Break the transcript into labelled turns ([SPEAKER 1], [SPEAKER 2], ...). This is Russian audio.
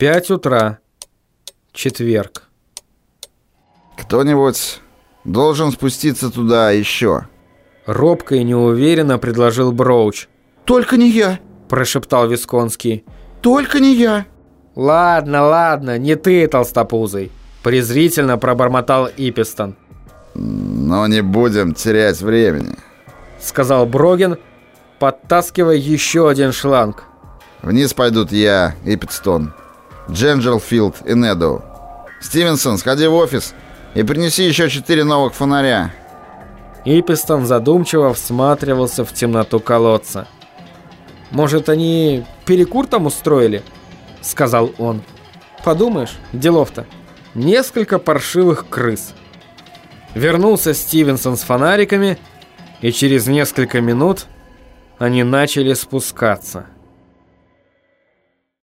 [SPEAKER 1] Пять утра. Четверг.
[SPEAKER 2] Кто-нибудь должен спуститься туда еще.
[SPEAKER 1] Робко и неуверенно предложил Броуч.
[SPEAKER 3] «Только не я!»
[SPEAKER 1] – прошептал Висконский.
[SPEAKER 3] «Только не я!»
[SPEAKER 1] «Ладно, ладно, не ты, толстопузый!» – презрительно пробормотал Ипистон.
[SPEAKER 2] «Но не будем терять времени», –
[SPEAKER 1] сказал Броген, подтаскивая еще один шланг.
[SPEAKER 2] «Вниз пойдут я, Иппетстон, Дженджелфилд и Недоу. Стивенсон, сходи в офис и принеси еще четыре новых фонаря».
[SPEAKER 1] Ипистон задумчиво всматривался в темноту колодца. «Может, они перекур там устроили?» — сказал он. «Подумаешь, делов-то. Несколько паршивых крыс». Вернулся Стивенсон с фонариками, и через несколько минут они начали спускаться.